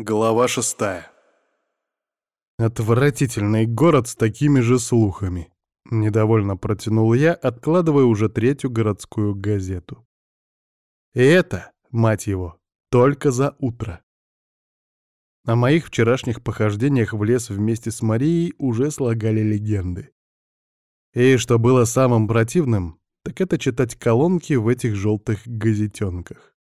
Глава шестая. Отвратительный город с такими же слухами. Недовольно протянул я, откладывая уже третью городскую газету. И это, мать его, только за утро. О моих вчерашних похождениях в лес вместе с Марией уже слагали легенды. И что было самым противным, так это читать колонки в этих желтых газетенках.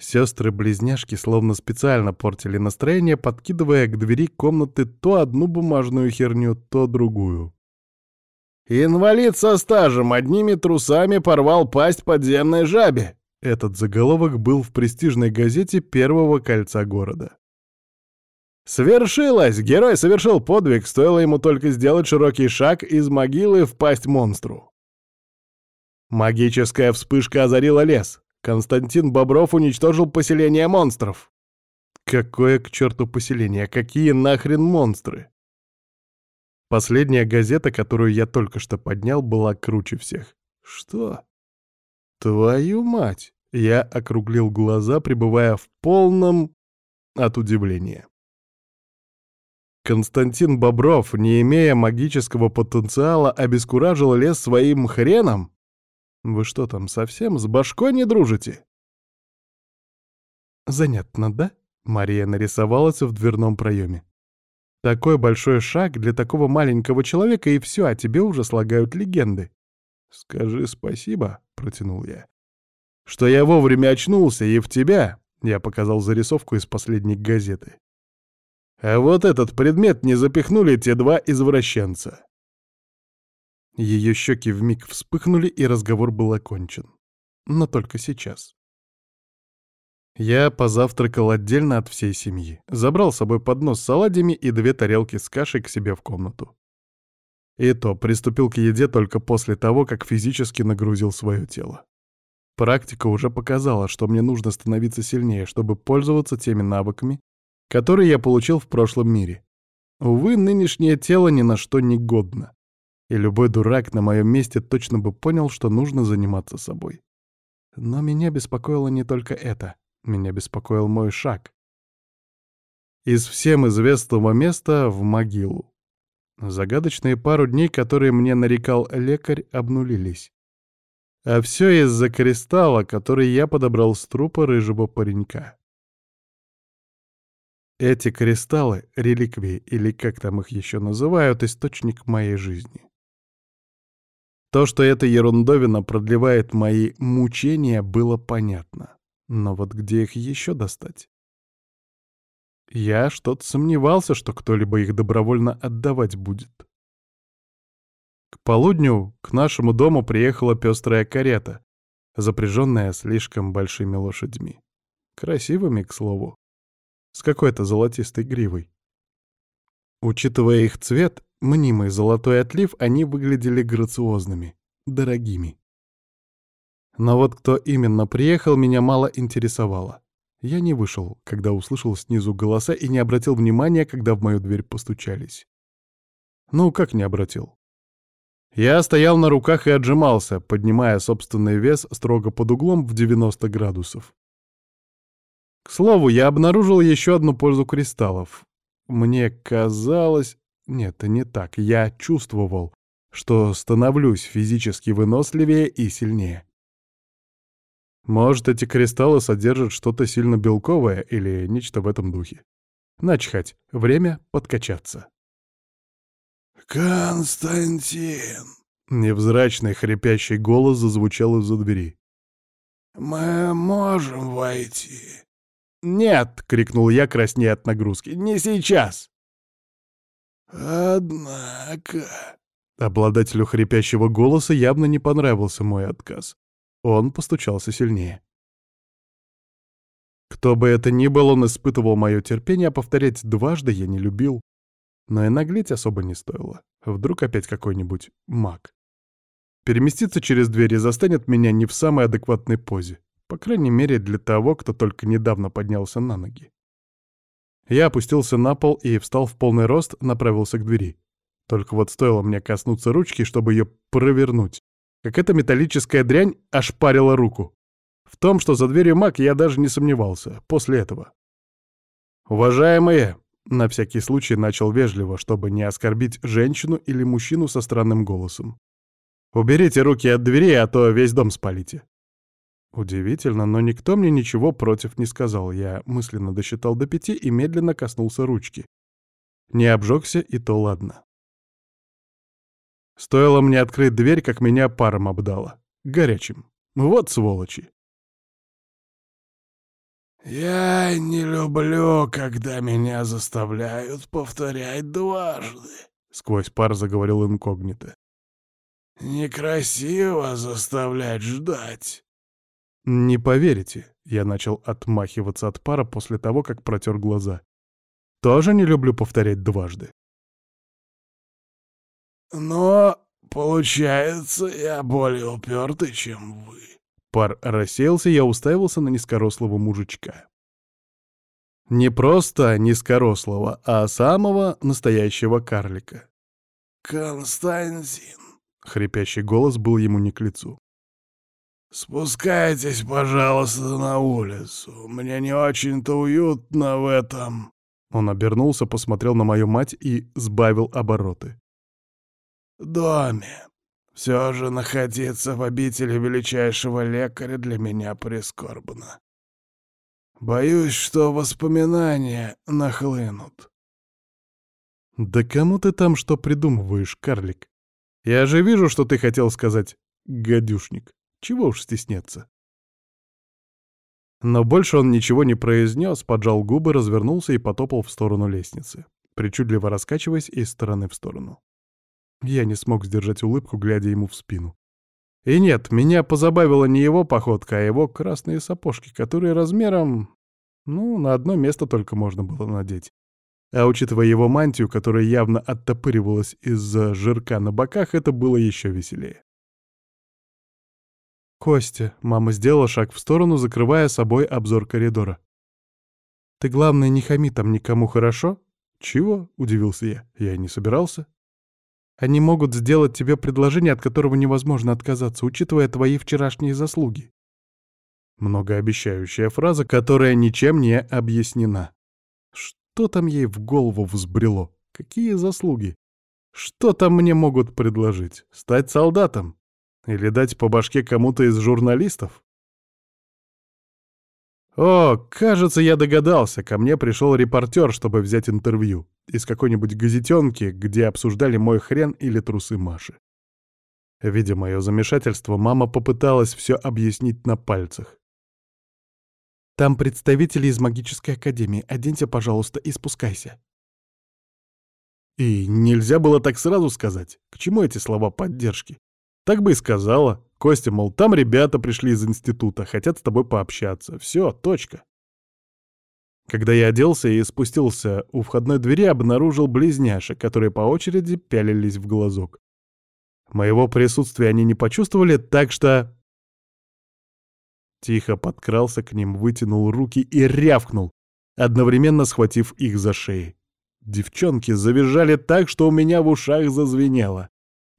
Сестры-близняшки словно специально портили настроение, подкидывая к двери комнаты то одну бумажную херню, то другую. «Инвалид со стажем одними трусами порвал пасть подземной жабе!» Этот заголовок был в престижной газете первого кольца города. «Свершилось! Герой совершил подвиг, стоило ему только сделать широкий шаг из могилы в пасть монстру!» Магическая вспышка озарила лес. Константин Бобров уничтожил поселение монстров. Какое к черту поселение? Какие нахрен монстры? Последняя газета, которую я только что поднял, была круче всех. Что? Твою мать! Я округлил глаза, пребывая в полном от удивления. Константин Бобров, не имея магического потенциала, обескуражил лес своим хреном? Вы что там, совсем с башкой не дружите? Занятно, да? Мария нарисовалась в дверном проеме. Такой большой шаг для такого маленького человека, и все, а тебе уже слагают легенды. Скажи спасибо, протянул я. Что я вовремя очнулся, и в тебя, я показал зарисовку из последней газеты. А вот этот предмет не запихнули те два извращенца. Ее щеки вмиг вспыхнули, и разговор был окончен. Но только сейчас. Я позавтракал отдельно от всей семьи. Забрал с собой поднос с оладьями и две тарелки с кашей к себе в комнату. И то приступил к еде только после того, как физически нагрузил свое тело. Практика уже показала, что мне нужно становиться сильнее, чтобы пользоваться теми навыками, которые я получил в прошлом мире. Увы, нынешнее тело ни на что не годно и любой дурак на моем месте точно бы понял, что нужно заниматься собой. Но меня беспокоило не только это. Меня беспокоил мой шаг. Из всем известного места в могилу. Загадочные пару дней, которые мне нарекал лекарь, обнулились. А все из-за кристалла, который я подобрал с трупа рыжего паренька. Эти кристаллы — реликвии, или как там их еще называют, источник моей жизни. То, что эта ерундовина продлевает мои мучения, было понятно. Но вот где их еще достать? Я что-то сомневался, что кто-либо их добровольно отдавать будет. К полудню к нашему дому приехала пестрая карета, запряженная слишком большими лошадьми. Красивыми, к слову. С какой-то золотистой гривой. Учитывая их цвет, мнимый золотой отлив, они выглядели грациозными, дорогими. Но вот кто именно приехал, меня мало интересовало. Я не вышел, когда услышал снизу голоса и не обратил внимания, когда в мою дверь постучались. Ну, как не обратил? Я стоял на руках и отжимался, поднимая собственный вес строго под углом в 90 градусов. К слову, я обнаружил еще одну пользу кристаллов. Мне казалось... Нет, это не так. Я чувствовал, что становлюсь физически выносливее и сильнее. Может, эти кристаллы содержат что-то сильно белковое или нечто в этом духе. Начхать, время подкачаться. «Константин!» — невзрачный хрипящий голос зазвучал из-за двери. «Мы можем войти?» «Нет!» — крикнул я, краснея от нагрузки. «Не сейчас!» «Однако...» Обладателю хрипящего голоса явно не понравился мой отказ. Он постучался сильнее. Кто бы это ни был, он испытывал мое терпение, а повторять дважды я не любил. Но и наглеть особо не стоило. Вдруг опять какой-нибудь маг. Переместиться через дверь и застанет меня не в самой адекватной позе. По крайней мере, для того, кто только недавно поднялся на ноги. Я опустился на пол и встал в полный рост, направился к двери. Только вот стоило мне коснуться ручки, чтобы ее провернуть, как эта металлическая дрянь ошпарила руку. В том, что за дверью маг, я даже не сомневался после этого. «Уважаемые!» — на всякий случай начал вежливо, чтобы не оскорбить женщину или мужчину со странным голосом. «Уберите руки от двери, а то весь дом спалите». Удивительно, но никто мне ничего против не сказал. Я мысленно досчитал до пяти и медленно коснулся ручки. Не обжегся, и то ладно. Стоило мне открыть дверь, как меня паром обдало. Горячим. Вот сволочи. «Я не люблю, когда меня заставляют повторять дважды», — сквозь пар заговорил инкогнито. «Некрасиво заставлять ждать». «Не поверите», — я начал отмахиваться от пара после того, как протер глаза. «Тоже не люблю повторять дважды». «Но, получается, я более упертый, чем вы». Пар рассеялся, я уставился на низкорослого мужичка. Не просто низкорослого, а самого настоящего карлика. «Константин», — хрипящий голос был ему не к лицу. «Спускайтесь, пожалуйста, на улицу. Мне не очень-то уютно в этом». Он обернулся, посмотрел на мою мать и сбавил обороты. «Доме. Все же находиться в обители величайшего лекаря для меня прискорбно. Боюсь, что воспоминания нахлынут. «Да кому ты там что придумываешь, карлик? Я же вижу, что ты хотел сказать «гадюшник». Чего уж стесняться?» Но больше он ничего не произнес, поджал губы, развернулся и потопал в сторону лестницы, причудливо раскачиваясь из стороны в сторону. Я не смог сдержать улыбку, глядя ему в спину. И нет, меня позабавила не его походка, а его красные сапожки, которые размером... Ну, на одно место только можно было надеть. А учитывая его мантию, которая явно оттопыривалась из-за жирка на боках, это было еще веселее. «Костя», — мама сделала шаг в сторону, закрывая собой обзор коридора. «Ты, главное, не хами там никому, хорошо?» «Чего?» — удивился я. «Я не собирался». Они могут сделать тебе предложение, от которого невозможно отказаться, учитывая твои вчерашние заслуги. Многообещающая фраза, которая ничем не объяснена. Что там ей в голову взбрело? Какие заслуги? Что там мне могут предложить? Стать солдатом? Или дать по башке кому-то из журналистов? О, кажется, я догадался. Ко мне пришел репортер, чтобы взять интервью. Из какой-нибудь газетенки, где обсуждали мой хрен или трусы Маши. Видя мое замешательство, мама попыталась все объяснить на пальцах. «Там представители из магической академии. Оденься, пожалуйста, и спускайся». И нельзя было так сразу сказать. К чему эти слова поддержки? Так бы и сказала. Костя, мол, там ребята пришли из института, хотят с тобой пообщаться. Все, точка. Когда я оделся и спустился у входной двери, обнаружил близняшек, которые по очереди пялились в глазок. Моего присутствия они не почувствовали, так что... Тихо подкрался к ним, вытянул руки и рявкнул, одновременно схватив их за шеи. Девчонки завизжали так, что у меня в ушах зазвенело.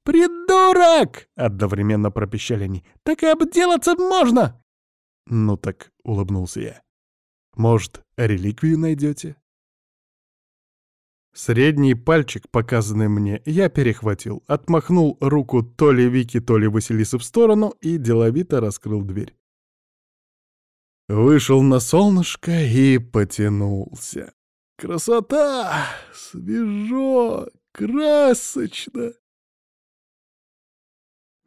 «Придурок!» — одновременно пропищали они. «Так и обделаться можно!» «Ну так», — улыбнулся я. «Может, реликвию найдете?» Средний пальчик, показанный мне, я перехватил, отмахнул руку то ли Вики, то ли Василисы в сторону и деловито раскрыл дверь. Вышел на солнышко и потянулся. Красота! Свежо! Красочно!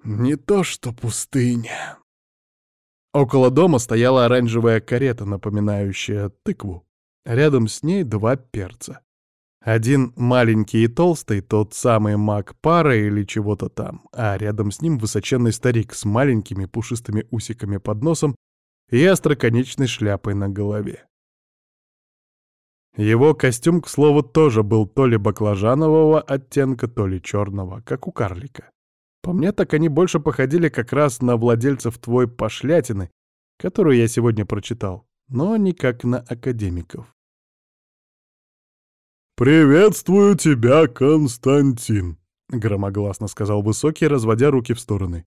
Не то что пустыня. Около дома стояла оранжевая карета, напоминающая тыкву. Рядом с ней два перца. Один маленький и толстый, тот самый маг пара или чего-то там, а рядом с ним высоченный старик с маленькими пушистыми усиками под носом и остроконечной шляпой на голове. Его костюм, к слову, тоже был то ли баклажанового оттенка, то ли черного, как у карлика. По мне, так они больше походили как раз на владельцев твой пошлятины, которую я сегодня прочитал, но не как на академиков. «Приветствую тебя, Константин», — громогласно сказал Высокий, разводя руки в стороны.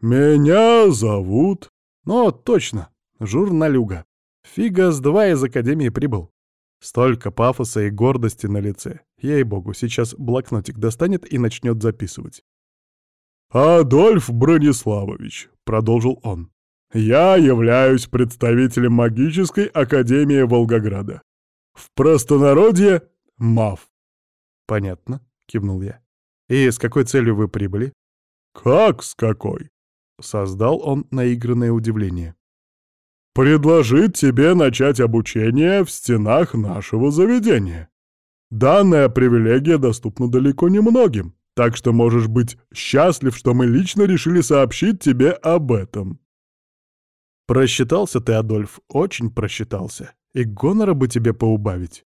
«Меня зовут...» «Ну, точно, журналюга. Фига с два из Академии прибыл. Столько пафоса и гордости на лице. Ей-богу, сейчас блокнотик достанет и начнет записывать. «Адольф Брониславович», — продолжил он, — «я являюсь представителем магической академии Волгограда. В простонародье — МАФ». «Понятно», — кивнул я. «И с какой целью вы прибыли?» «Как с какой?» — создал он наигранное удивление. «Предложить тебе начать обучение в стенах нашего заведения. Данная привилегия доступна далеко не многим, так что можешь быть счастлив, что мы лично решили сообщить тебе об этом». «Просчитался ты, Адольф, очень просчитался. И гонора бы тебе поубавить».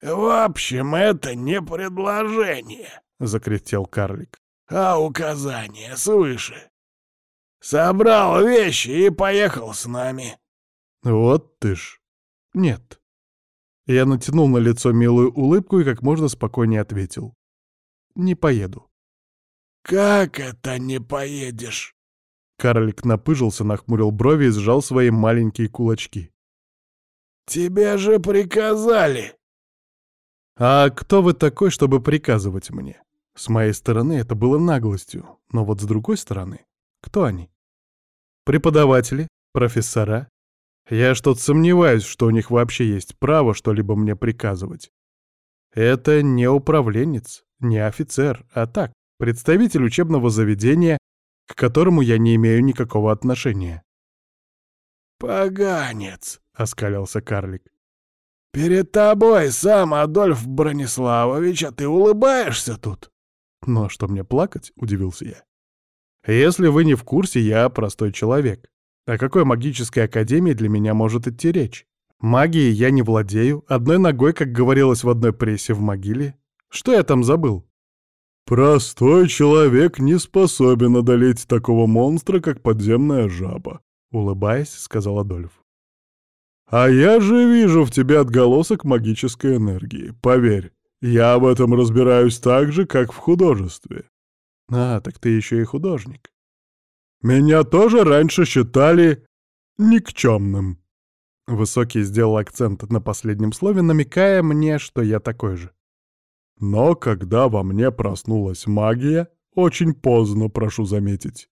«В общем, это не предложение», — закряхтел карлик, — «а указание свыше. Собрал вещи и поехал с нами». «Вот ты ж...» «Нет». Я натянул на лицо милую улыбку и как можно спокойнее ответил. «Не поеду». «Как это не поедешь?» Карлик напыжился, нахмурил брови и сжал свои маленькие кулачки. «Тебе же приказали!» «А кто вы такой, чтобы приказывать мне?» С моей стороны это было наглостью, но вот с другой стороны, кто они? Преподаватели? Профессора? Я что-то сомневаюсь, что у них вообще есть право что-либо мне приказывать. Это не управленец, не офицер, а так, представитель учебного заведения, к которому я не имею никакого отношения. «Поганец!» — оскалился карлик. «Перед тобой сам Адольф Брониславович, а ты улыбаешься тут?» «Ну а что мне плакать?» — удивился я. «Если вы не в курсе, я простой человек. О какой магической академии для меня может идти речь? Магией я не владею, одной ногой, как говорилось в одной прессе, в могиле. Что я там забыл?» «Простой человек не способен одолеть такого монстра, как подземная жаба», — улыбаясь, сказал Адольф. А я же вижу в тебе отголосок магической энергии. Поверь, я в этом разбираюсь так же, как в художестве. А, так ты еще и художник. Меня тоже раньше считали никчемным. Высокий сделал акцент на последнем слове, намекая мне, что я такой же. Но когда во мне проснулась магия, очень поздно, прошу заметить,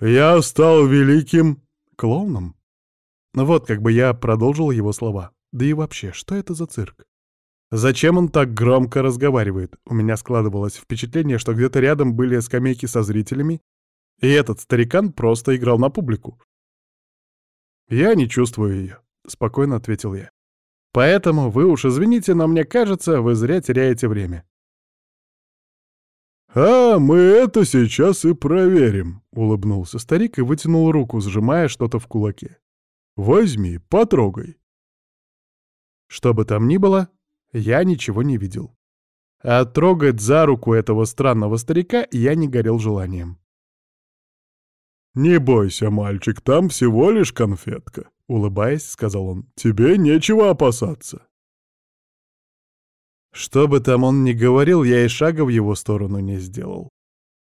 я стал великим клоуном. Но вот как бы я продолжил его слова. Да и вообще, что это за цирк? Зачем он так громко разговаривает? У меня складывалось впечатление, что где-то рядом были скамейки со зрителями, и этот старикан просто играл на публику. «Я не чувствую ее», — спокойно ответил я. «Поэтому вы уж извините, но мне кажется, вы зря теряете время». «А, мы это сейчас и проверим», — улыбнулся старик и вытянул руку, сжимая что-то в кулаке. Возьми, потрогай. Что бы там ни было, я ничего не видел. А трогать за руку этого странного старика я не горел желанием. «Не бойся, мальчик, там всего лишь конфетка», — улыбаясь, сказал он. «Тебе нечего опасаться». Что бы там он ни говорил, я и шага в его сторону не сделал.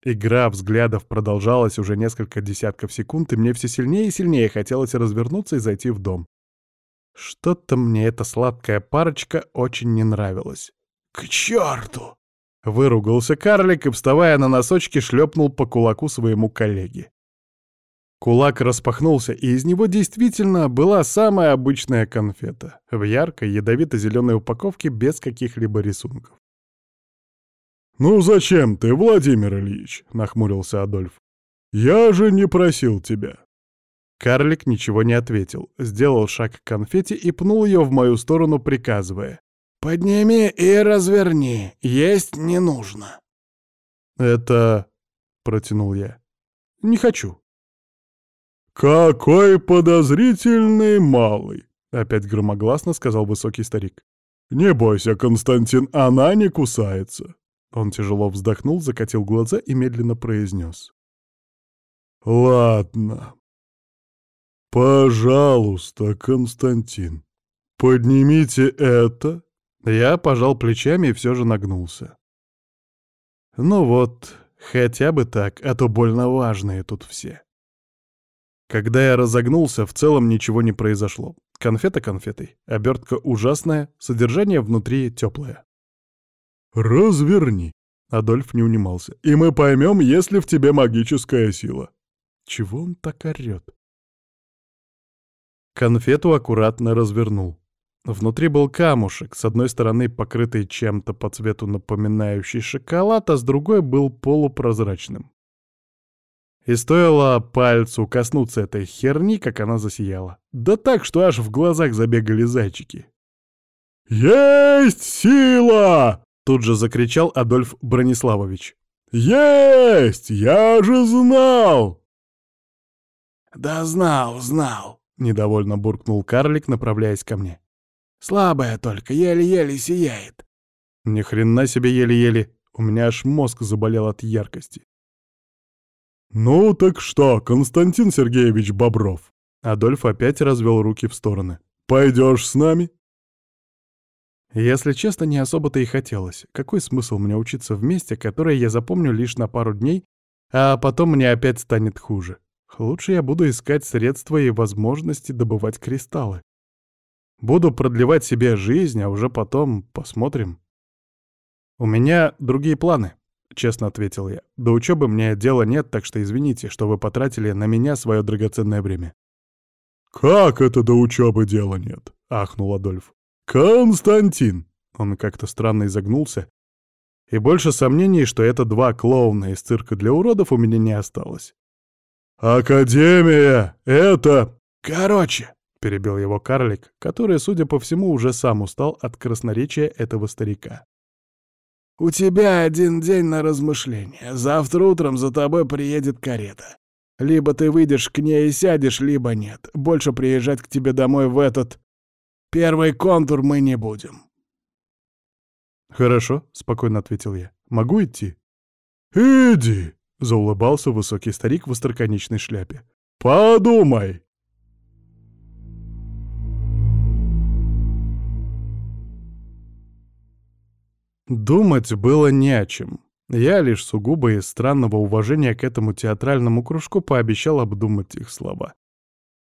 Игра взглядов продолжалась уже несколько десятков секунд, и мне все сильнее и сильнее хотелось развернуться и зайти в дом. Что-то мне эта сладкая парочка очень не нравилась. «К черту!» — выругался карлик и, вставая на носочки, шлепнул по кулаку своему коллеге. Кулак распахнулся, и из него действительно была самая обычная конфета в яркой ядовито-зеленой упаковке без каких-либо рисунков. «Ну зачем ты, Владимир Ильич?» — нахмурился Адольф. «Я же не просил тебя». Карлик ничего не ответил, сделал шаг к конфете и пнул ее в мою сторону, приказывая. «Подними и разверни, есть не нужно». «Это...» — протянул я. «Не хочу». «Какой подозрительный малый!» — опять громогласно сказал высокий старик. «Не бойся, Константин, она не кусается. Он тяжело вздохнул, закатил глаза и медленно произнес. «Ладно. Пожалуйста, Константин, поднимите это». Я пожал плечами и все же нагнулся. Ну вот, хотя бы так, а то больно важные тут все. Когда я разогнулся, в целом ничего не произошло. Конфета конфетой. Обертка ужасная, содержание внутри теплое. «Разверни», — Адольф не унимался, — «и мы поймем, есть ли в тебе магическая сила». Чего он так орёт? Конфету аккуратно развернул. Внутри был камушек, с одной стороны покрытый чем-то по цвету напоминающий шоколад, а с другой был полупрозрачным. И стоило пальцу коснуться этой херни, как она засияла. Да так, что аж в глазах забегали зайчики. «Есть сила!» — тут же закричал Адольф Брониславович. «Есть! Я же знал!» «Да знал, знал!» — недовольно буркнул карлик, направляясь ко мне. «Слабая только, еле-еле сияет». Ни хрена себе еле-еле, у меня аж мозг заболел от яркости. «Ну так что, Константин Сергеевич Бобров?» Адольф опять развел руки в стороны. «Пойдешь с нами?» Если честно, не особо-то и хотелось. Какой смысл мне учиться в месте, которое я запомню лишь на пару дней, а потом мне опять станет хуже? Лучше я буду искать средства и возможности добывать кристаллы. Буду продлевать себе жизнь, а уже потом посмотрим. У меня другие планы. — честно ответил я. «До учебы мне дела нет, так что извините, что вы потратили на меня свое драгоценное время». «Как это до учебы дела нет?» — ахнул Адольф. «Константин!» Он как-то странно изогнулся. И больше сомнений, что это два клоуна из цирка для уродов у меня не осталось. «Академия! Это...» «Короче!» — перебил его карлик, который, судя по всему, уже сам устал от красноречия этого старика. У тебя один день на размышление. Завтра утром за тобой приедет карета. Либо ты выйдешь к ней и сядешь, либо нет. Больше приезжать к тебе домой в этот... Первый контур мы не будем. «Хорошо», — спокойно ответил я. «Могу идти?» «Иди», — заулыбался высокий старик в остроконечной шляпе. «Подумай!» Думать было не о чем. Я лишь сугубо из странного уважения к этому театральному кружку пообещал обдумать их слова.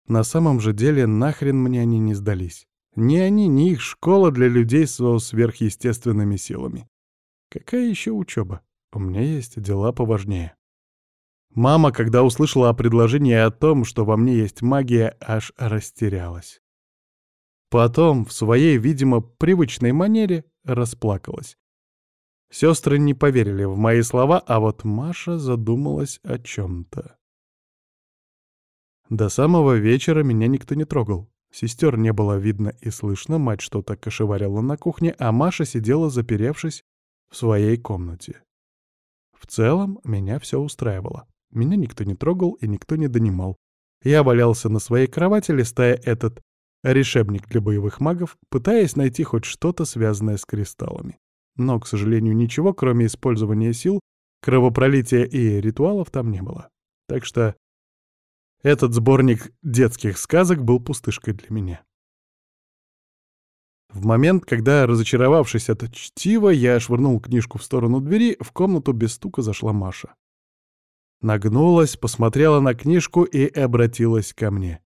На самом же деле нахрен мне они не сдались. Ни они, ни их школа для людей с сверхъестественными силами. Какая еще учеба? У меня есть дела поважнее. Мама, когда услышала о предложении о том, что во мне есть магия, аж растерялась. Потом, в своей, видимо, привычной манере, расплакалась. Сестры не поверили в мои слова, а вот Маша задумалась о чем-то. До самого вечера меня никто не трогал. Сестер не было видно и слышно, мать что-то кошеварила на кухне, а Маша сидела, заперевшись в своей комнате. В целом, меня все устраивало. Меня никто не трогал и никто не донимал. Я валялся на своей кровати, листая этот решебник для боевых магов, пытаясь найти хоть что-то, связанное с кристаллами. Но, к сожалению, ничего, кроме использования сил, кровопролития и ритуалов там не было. Так что этот сборник детских сказок был пустышкой для меня. В момент, когда, разочаровавшись от чтива, я швырнул книжку в сторону двери, в комнату без стука зашла Маша. Нагнулась, посмотрела на книжку и обратилась ко мне.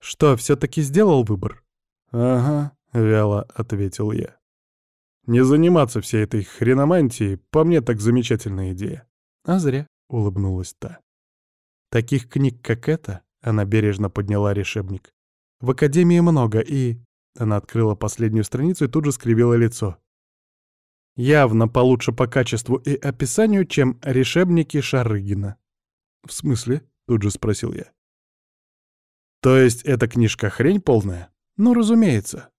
«Что, все-таки сделал выбор?» «Ага», — вяло ответил я. Не заниматься всей этой хреномантией, по мне так замечательная идея. А зря, — улыбнулась та. Таких книг, как эта, она бережно подняла решебник. В Академии много, и... Она открыла последнюю страницу и тут же скривила лицо. Явно получше по качеству и описанию, чем решебники Шарыгина. «В смысле?» — тут же спросил я. «То есть эта книжка хрень полная?» «Ну, разумеется.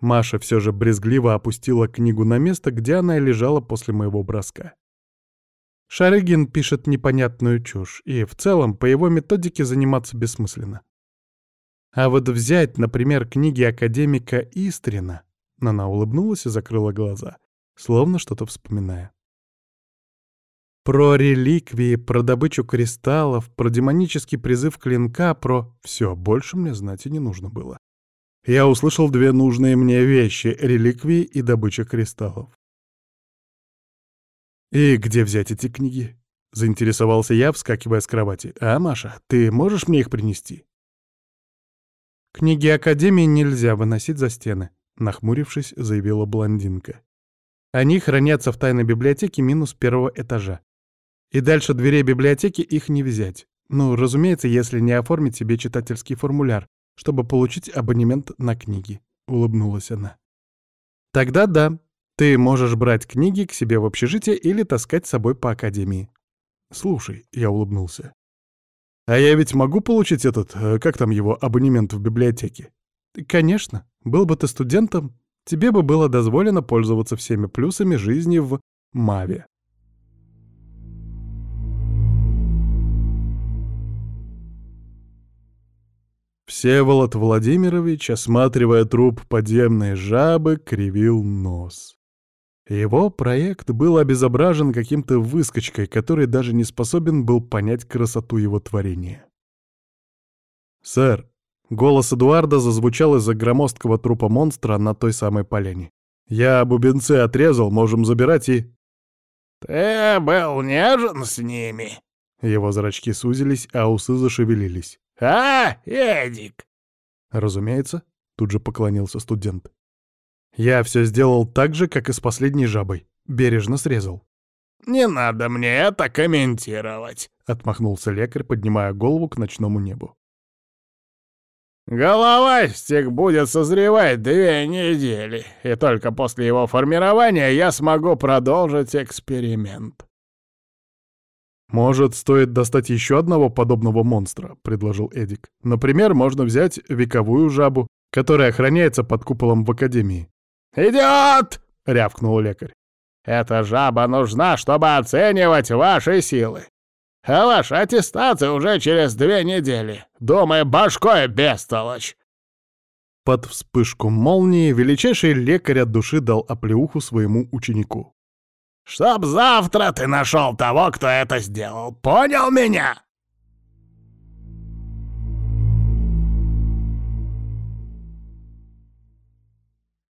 Маша все же брезгливо опустила книгу на место, где она и лежала после моего броска. Шарыгин пишет непонятную чушь, и в целом по его методике заниматься бессмысленно. А вот взять, например, книги академика Истрина, она улыбнулась и закрыла глаза, словно что-то вспоминая. Про реликвии, про добычу кристаллов, про демонический призыв клинка, про... Все, больше мне знать и не нужно было я услышал две нужные мне вещи — реликвии и добыча кристаллов. «И где взять эти книги?» — заинтересовался я, вскакивая с кровати. «А, Маша, ты можешь мне их принести?» «Книги Академии нельзя выносить за стены», — нахмурившись, заявила блондинка. «Они хранятся в тайной библиотеке минус первого этажа. И дальше дверей библиотеки их не взять. Ну, разумеется, если не оформить себе читательский формуляр, чтобы получить абонемент на книги», — улыбнулась она. «Тогда да, ты можешь брать книги к себе в общежитие или таскать с собой по Академии». «Слушай», — я улыбнулся, а я ведь могу получить этот, э, как там его, абонемент в библиотеке? Конечно. Был бы ты студентом, тебе бы было дозволено пользоваться всеми плюсами жизни в Маве. Всеволод Владимирович, осматривая труп подземной жабы, кривил нос. Его проект был обезображен каким-то выскочкой, который даже не способен был понять красоту его творения. «Сэр!» — голос Эдуарда зазвучал из-за громоздкого трупа монстра на той самой поляне. «Я бубенцы отрезал, можем забирать и...» «Ты был нежен с ними?» Его зрачки сузились, а усы зашевелились. «А, Эдик?» «Разумеется», — тут же поклонился студент. Я все сделал так же, как и с последней жабой. Бережно срезал. «Не надо мне это комментировать», — отмахнулся лекарь, поднимая голову к ночному небу. «Головастик будет созревать две недели, и только после его формирования я смогу продолжить эксперимент». «Может, стоит достать еще одного подобного монстра?» — предложил Эдик. «Например, можно взять вековую жабу, которая охраняется под куполом в Академии. «Идиот!» — рявкнул лекарь. «Эта жаба нужна, чтобы оценивать ваши силы. А ваша аттестация уже через две недели. Думай башкой, бестолочь!» Под вспышку молнии величайший лекарь от души дал оплеуху своему ученику. «Чтоб завтра ты нашел того, кто это сделал, понял меня?»